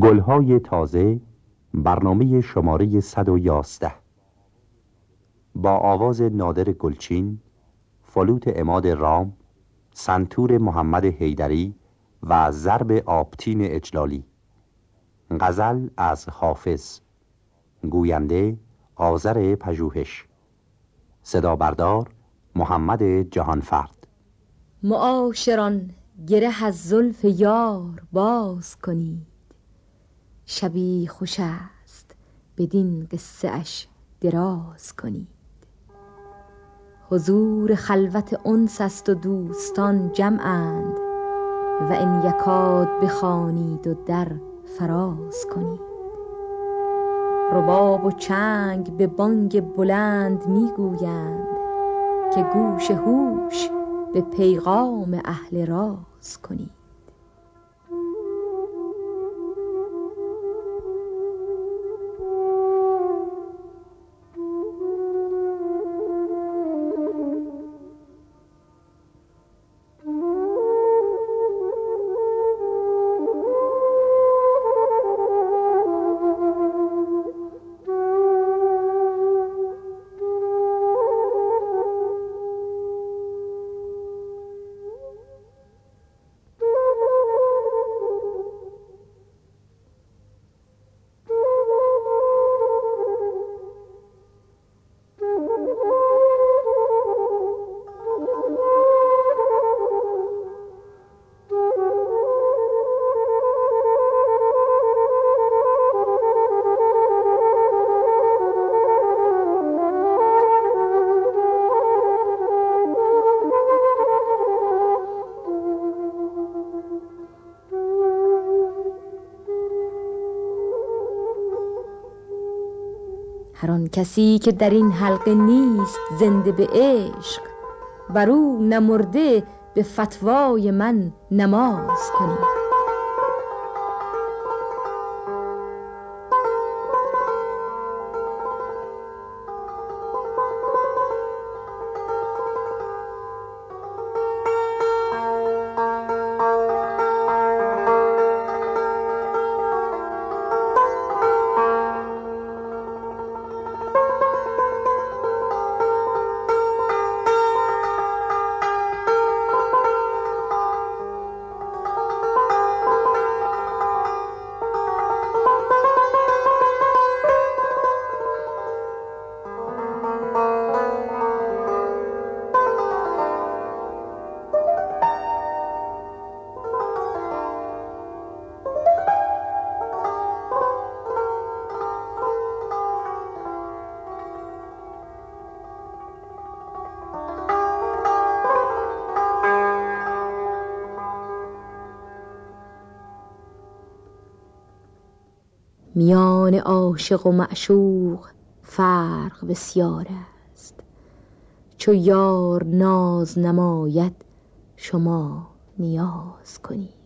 گلهای تازه برنامه شماره 111 با آواز نادر گلچین فلوت اماد رام سنتور محمد حیدری و ضرب آبتین اجلالی. غزل از حافظ. گوینده آذر پژوهش. صدا بردار محمد جهانفرد. معاشران گره از زلف یار باز کنید شبی خوش است. بدین قصه اش دراز کنید. حضور خلوت انس است و دوستان جمعند. و این یکاد بخوانید و در فراز کنید. رباب و چنگ به بانگ بلند می‌گویند که گوش هوش به پیغام اهل راز کنید. کسی که در این حلقه نیست زنده به عشق بر او نمرده به فتوای من نماز کنید میان عاشق و معشوق فرق بسیار است. چو یار ناز نماید شما نیاز کنید.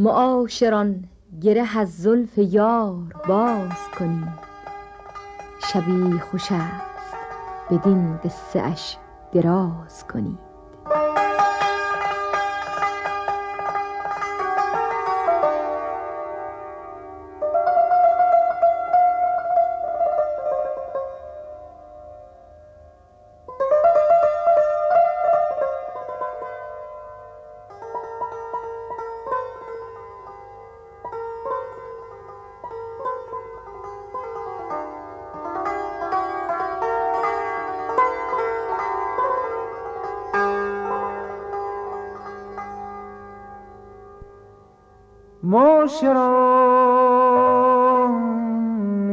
معاشران گره از زلف یار باز کنید شبی خوش است بدین قصه اش دراز کنید معاشران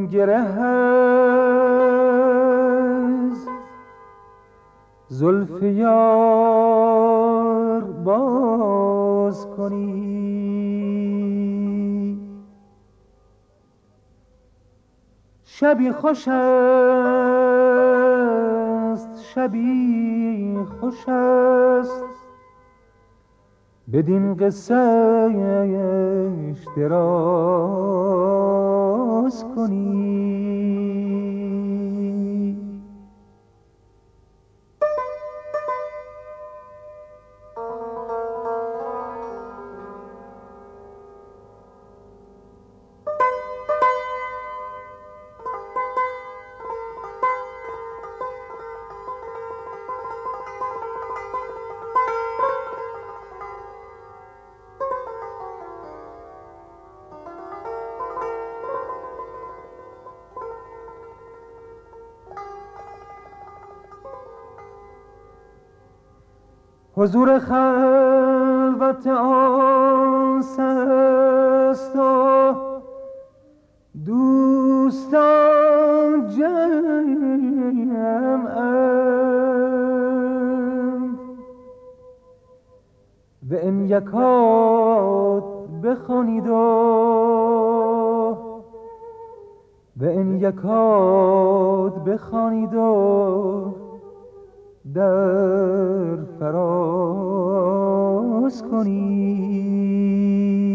گره هز زلف یار باز کنی. شبی خوش است شبی خوش است. بدین قصه دراز کنی. حضور خلوت آنس است و دوستان جمعند و این یکات بخوانید و به این یکات بخوانید و در فراز کنی.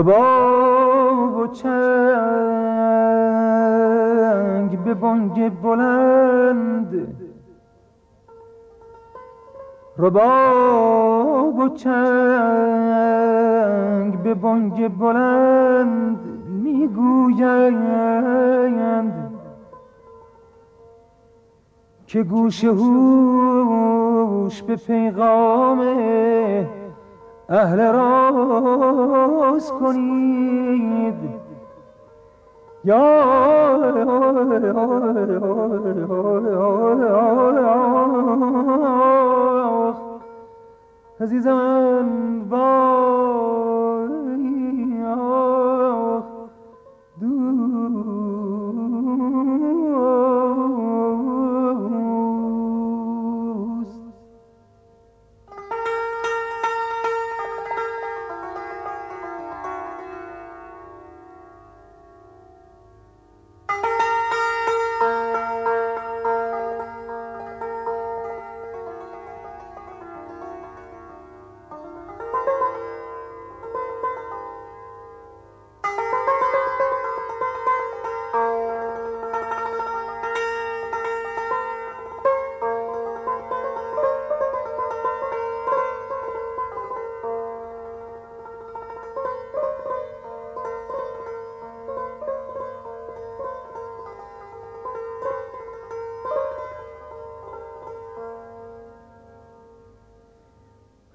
رباب و چنگ به بانگ بلند. رباب و چنگ به بانگ بلند می‌گویند که گوش هوش به پیغامه اهل راز کنید. یا عزیزم با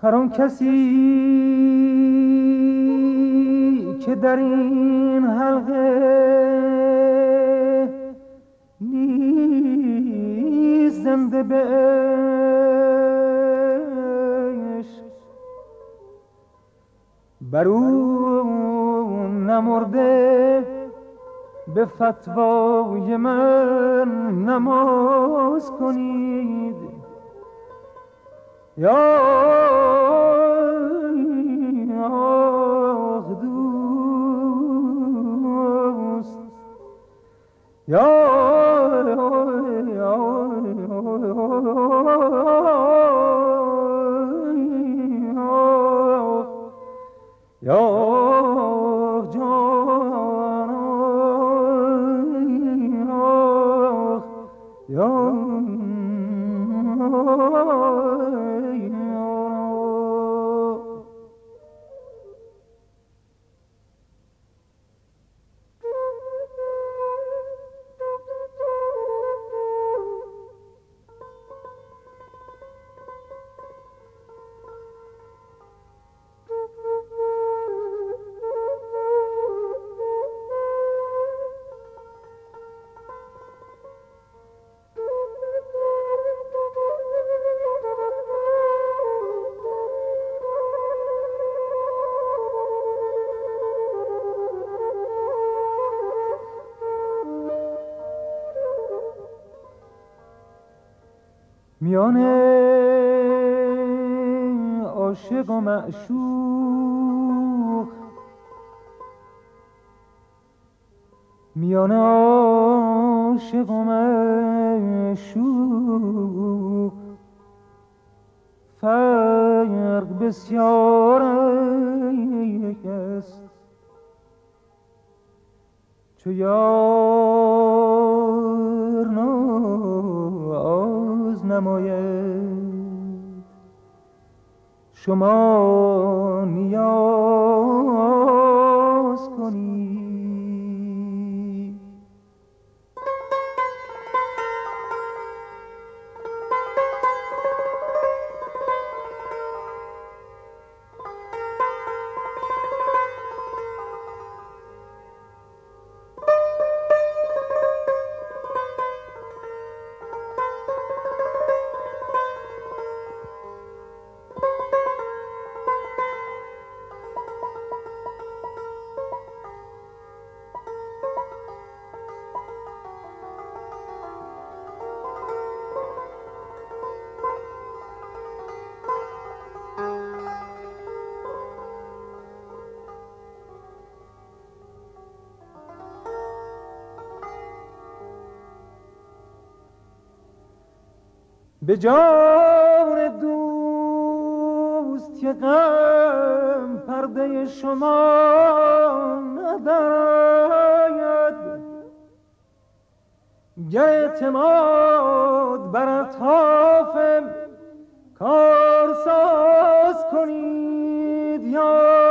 هر آن کسی که در این حلقه نیست زنده بهش بر او نمرده به فتوای من نماز کنید. یا یا میان عاشق و معشوق. میان عاشق و معشوق. فرق بسیار است. چو یار نماید. شما نیاز به جان دوست که غم پرده شما ندارد. گر اعتماد بر اطراف کارساز کنید یا یا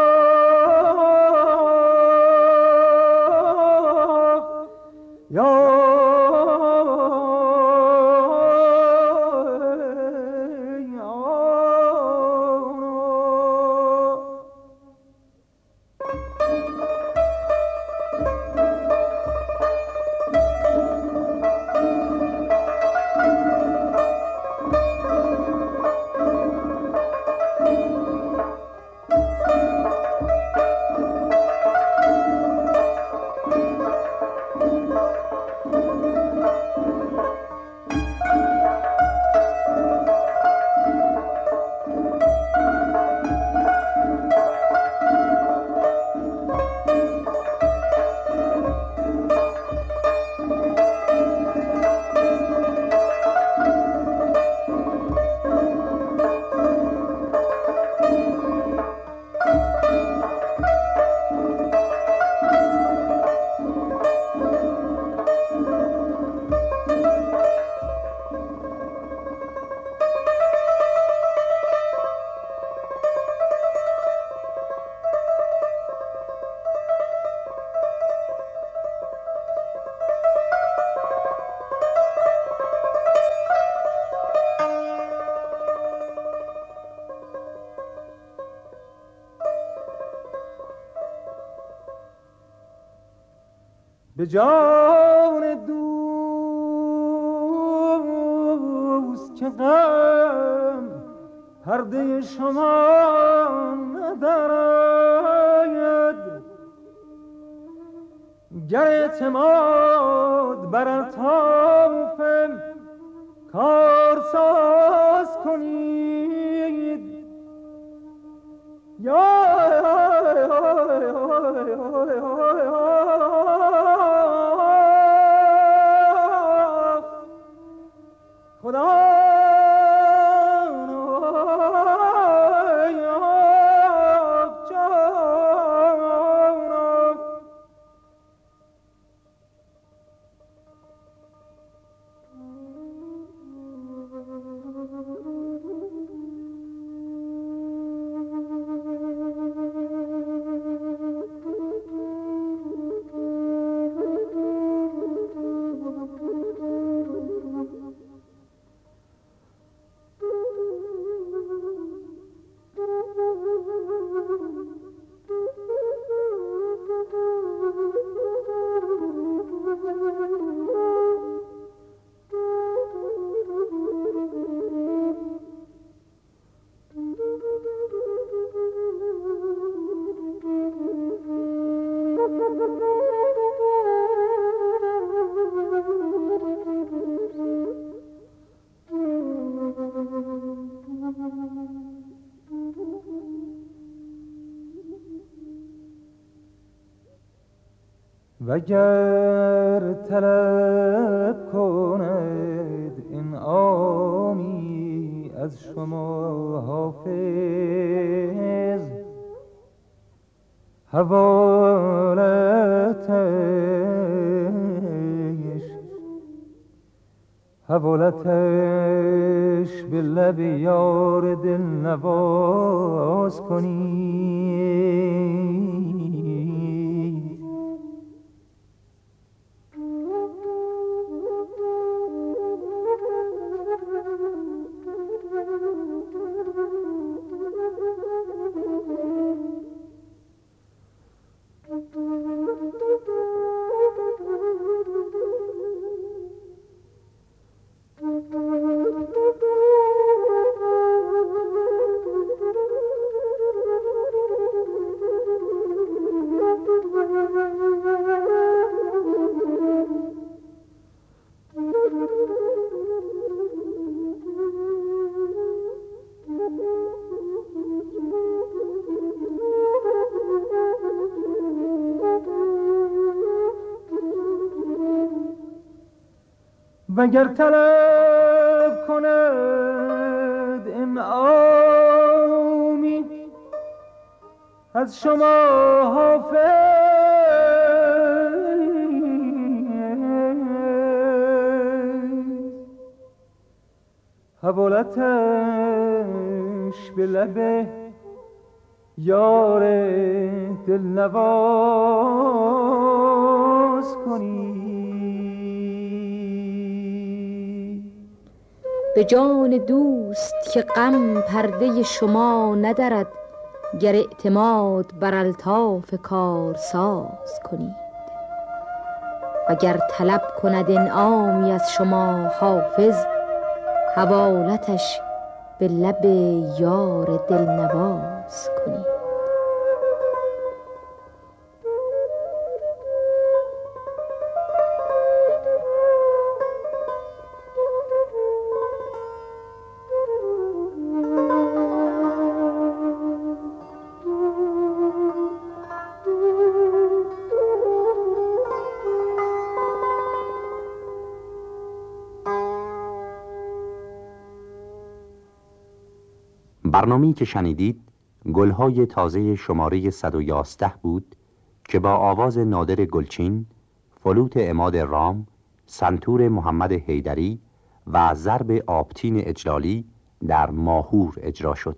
به جان که غم پرده شما ندارد. گر اعتماد بر الطاف کارساز کنید یا وگر طلب کند این آمی از شما حافظ حوالتش حوالتش به لب یار دل نواز کنی وگر طلب کند این آمی از شما حافظ. حوالتش به لبه یار دل به جان دوست که غم پرده شما ندارد گر اعتماد بر الطاف کار ساز کنید. گر طلب کند انعامی از شما حافظ حوالتش به لب یار دلنواز کنید. برنامه‌ای که شنیدید گلهای تازه شماره 111 بود که با آواز نادر گلچین، فلوت اماد رام، سنتور محمد حیدری و ضرب آبتین اجلالی در ماهور اجرا شد.